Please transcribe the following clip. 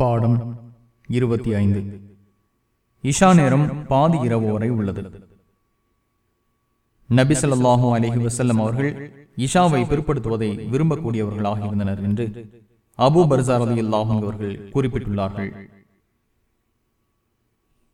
பாடம் இருபத்தி ஐந்து. இஷா நேரம் பாதி இரவு வரை உள்ளது. நபி ஸல்லல்லாஹு அலைஹி அவர்கள் இஷாவை பிற்படுத்துவதை விரும்பக்கூடியவர்களாக இருந்தனர் என்று அபூ பர்சா ரலியல்லாஹு அவர்கள் குறிப்பிட்டுள்ளார்கள்.